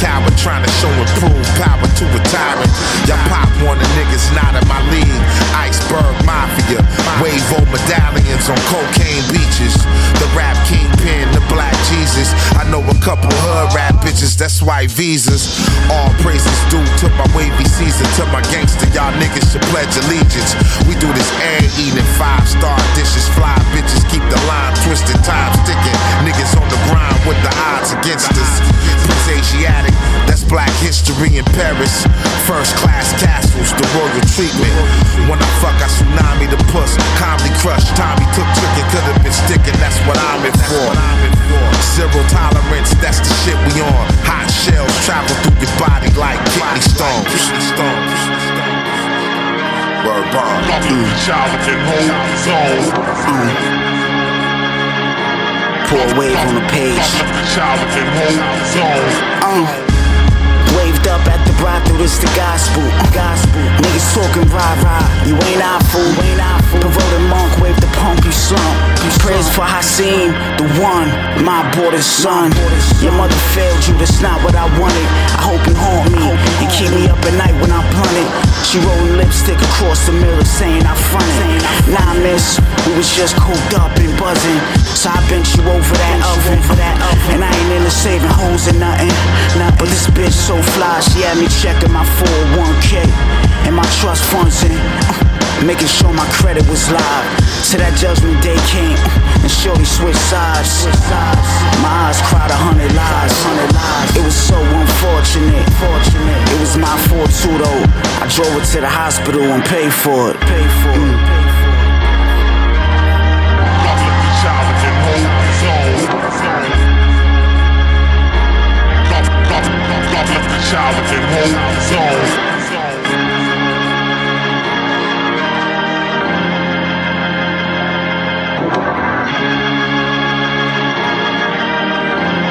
coward trying to show improve power to a tyrant. Y'all pop wanting niggas not in my league. Iceberg Mafia, wave on medallions on cocaine beaches. The rap kingpin, the black Jesus. I know a couple of hood rap bitches, that's why visas. All praises due to my wavy season, to my gangster. Y'all niggas should pledge allegiance. We do this air eating five star dishes, fly bitches, keep the line twisted, time sticking. Niggas on the grind with the odds against us. History in Paris. First class castles, the royal treatment. When I fuck, I tsunami the puss. Calmly crushed, Tommy took chicken, could have been sticking, that's what I'm in for. Zero tolerance, that's the shit we on. Hot shells travel through your body like kidney stones. Word bomb. Pour a wave on the page. Uh, waved up at it's the gospel. Gospel. Niggas talking rah rah. You ain't our fool, ain't our fool. Perverted monk, wave the punk, you slump. Praise for Hasim, the one, my border son. Your mother failed you, that's not what I wanted. I hope you haunt me and keep me up at night when I blunt it. She rolling lipstick across the mirror saying I fronted. Nah, miss, we was just cooped up and buzzing. So I bent you over that oven. So fly, she had me checking my 401k and my trust funds in. Uh, making sure my credit was live. So that judgment day came uh, and shorty switched sides. My eyes cried a hundred lies. It was so unfortunate. It was my fault too though. I drove her to the hospital and paid for it. Paid for it.